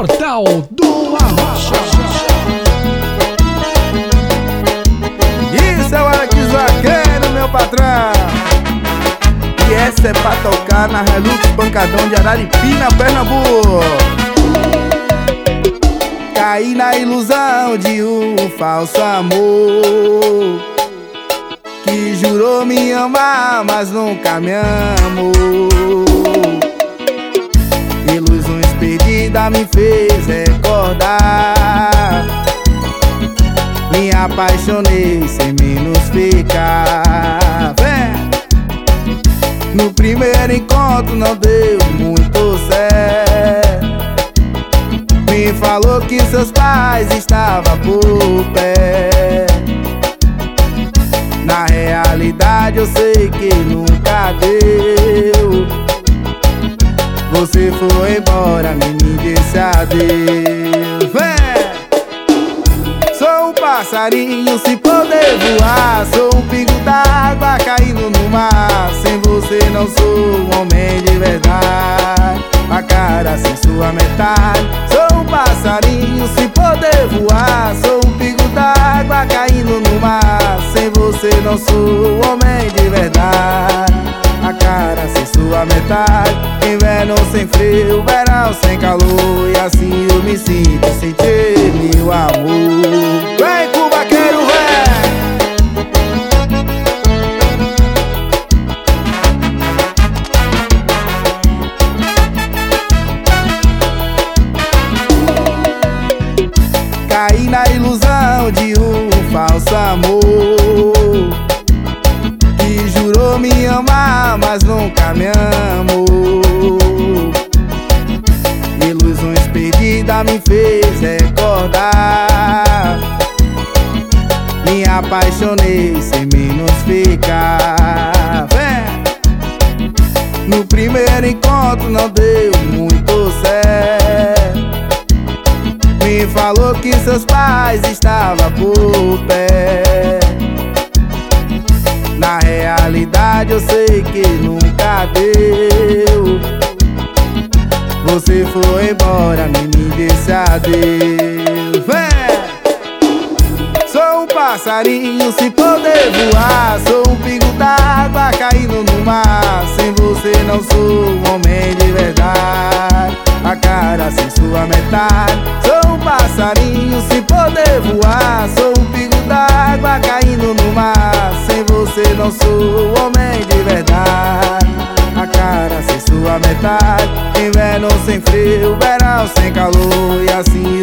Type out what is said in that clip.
Portal do Arrocha. Isso é o Alex Vaqueiro, meu patrão. E essa é pra tocar na Relux Pancadão de Araripina, Pernambuco. Caí na ilusão de um falso amor Que jurou me amar, mas nunca me amou Ilusões perdidas me fez recordar. Me apaixonei sem menos ficar! No primeiro encontro não deu muito certo. Me falou que seus pais estavam por pé foi embora, nem me disse! Sou um passarinho se poder voar Sou um pingo d'água caindo no mar. Sem você não sou um homem de verdade. A cara sem sua metade. Sou um passarinho se poder voar Sou um pingo d'água caindo no mar. Sem você não sou um homem de verdade. A cara sem sua metade Inverno sem frio, verão sem calor E assim eu me sinto sem ter meu amor. Vem Cuba, quero ver Caí na ilusão de um falso amor Que jurou me amar, mas nunca me amou perdidas me fez recordar. Me apaixonei sem menos ficar! No primeiro encontro não deu muito certo. Me falou que seus pais estavam por pé Na realidade eu sei que nunca deu Você foi embora, nem me disse adeus! Sou um passarinho se poder voar Sou um pingo d'água caindo no mar. Sem você não sou um homem de verdade. A cara sem sua metade. Sou um passarinho se poder voar Sou um pingo d'água caindo no mar. Sem você não sou sem calor E assim